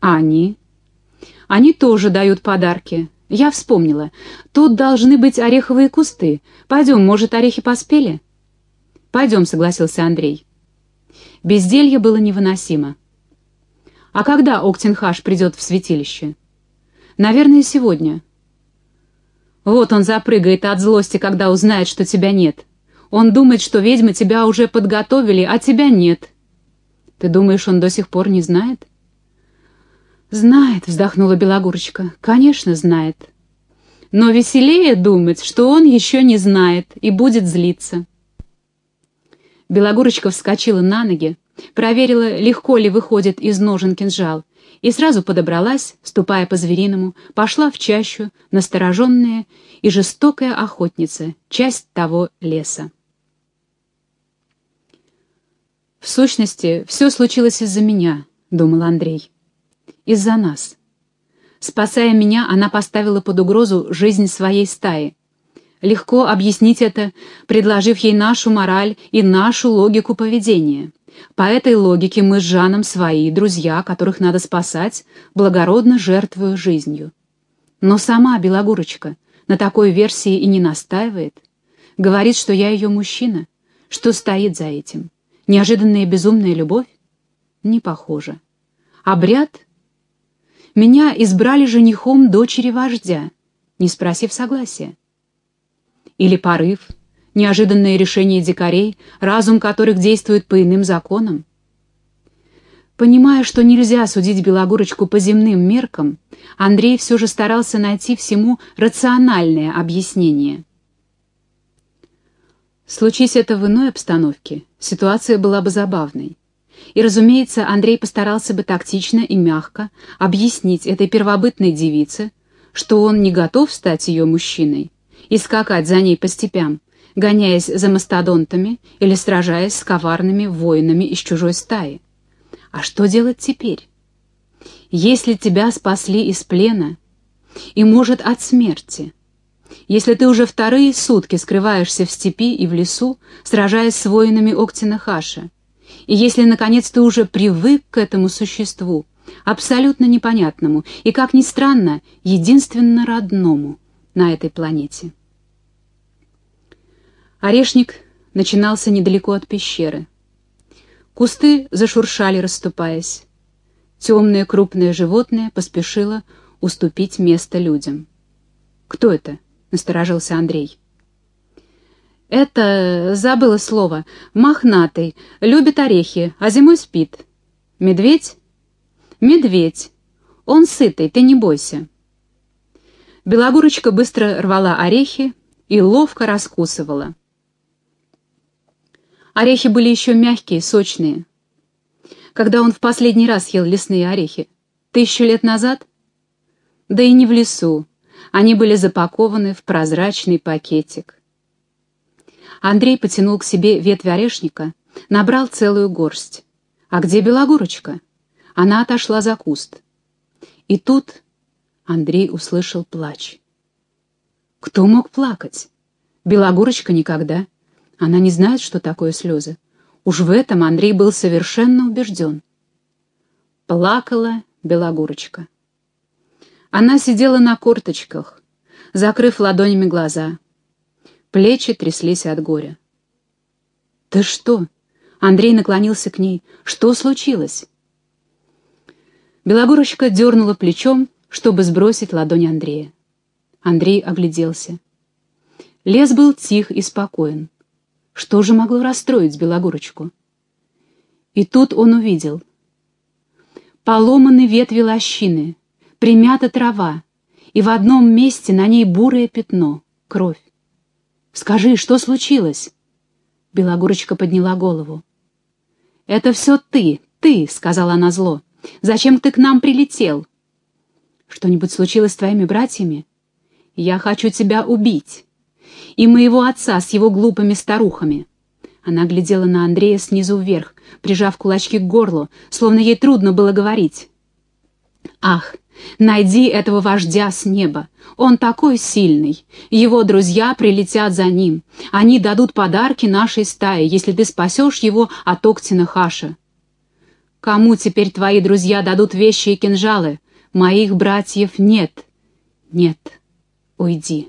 Они? Они тоже дают подарки. Я вспомнила. Тут должны быть ореховые кусты. Пойдем, может, орехи поспели? Пойдем, согласился Андрей. Безделье было невыносимо. А когда Октенхаш придет в святилище? Наверное, сегодня. Вот он запрыгает от злости, когда узнает, что тебя нет. Он думает, что ведьмы тебя уже подготовили, а тебя нет. Ты думаешь, он до сих пор не знает? «Знает», — вздохнула Белогурочка. «Конечно, знает. Но веселее думать, что он еще не знает и будет злиться». Белогурочка вскочила на ноги, проверила, легко ли выходит из ножен кинжал, и сразу подобралась, ступая по-звериному, пошла в чащу, настороженная и жестокая охотница, часть того леса. «В сущности, все случилось из-за меня», — думал Андрей. «Из-за нас. Спасая меня, она поставила под угрозу жизнь своей стаи. Легко объяснить это, предложив ей нашу мораль и нашу логику поведения. По этой логике мы с Жаном свои, друзья, которых надо спасать, благородно жертвую жизнью. Но сама Белогурочка на такой версии и не настаивает. Говорит, что я ее мужчина. Что стоит за этим? Неожиданная безумная любовь? Не похоже. Обряд? Меня избрали женихом дочери вождя, не спросив согласия. Или порыв — неожиданное решение дикарей, разум которых действует по иным законам. Понимая, что нельзя судить Белогорочку по земным меркам, Андрей все же старался найти всему рациональное объяснение. Случись это в иной обстановке, ситуация была бы забавной. И, разумеется, Андрей постарался бы тактично и мягко объяснить этой первобытной девице, что он не готов стать ее мужчиной и скакать за ней по степям, гоняясь за мастодонтами или сражаясь с коварными воинами из чужой стаи. А что делать теперь? Если тебя спасли из плена и, может, от смерти, если ты уже вторые сутки скрываешься в степи и в лесу, сражаясь с воинами Октина-Хаша, и если, наконец, ты уже привык к этому существу, абсолютно непонятному и, как ни странно, единственно родному на этой планете. Орешник начинался недалеко от пещеры. Кусты зашуршали, расступаясь. Темное крупное животное поспешило уступить место людям. «Кто это?» — насторожился Андрей. «Это, забыла слово, мохнатый, любит орехи, а зимой спит. Медведь?» «Медведь. Он сытый, ты не бойся». Белогурочка быстро рвала орехи и ловко раскусывала. Орехи были еще мягкие, сочные. Когда он в последний раз ел лесные орехи? Тысячу лет назад? Да и не в лесу. Они были запакованы в прозрачный пакетик. Андрей потянул к себе ветвь орешника, набрал целую горсть. А где Белогорочка? Она отошла за куст. И тут Андрей услышал плач. Кто мог плакать? Белогорочка никогда. Она не знает, что такое слезы. Уж в этом Андрей был совершенно убежден. Плакала Белогурочка. Она сидела на корточках, закрыв ладонями глаза. Плечи тряслись от горя. «Ты что?» Андрей наклонился к ней. «Что случилось?» Белогорочка дернула плечом, чтобы сбросить ладонь Андрея. Андрей огляделся. Лес был тих и спокоен. Что же могло расстроить Белогорочку? И тут он увидел. Поломаны ветви лощины, примята трава, и в одном месте на ней бурое пятно, кровь. «Скажи, что случилось?» Белогорочка подняла голову. «Это все ты, ты», — сказала она зло. «Зачем ты к нам прилетел?» «Что-нибудь случилось с твоими братьями?» «Я хочу тебя убить» и моего отца с его глупыми старухами. Она глядела на Андрея снизу вверх, прижав кулачки к горлу, словно ей трудно было говорить. «Ах, найди этого вождя с неба! Он такой сильный! Его друзья прилетят за ним. Они дадут подарки нашей стае, если ты спасешь его от Октина Хаша». Кому теперь твои друзья дадут вещи и кинжалы? Моих братьев нет. Нет, уйди.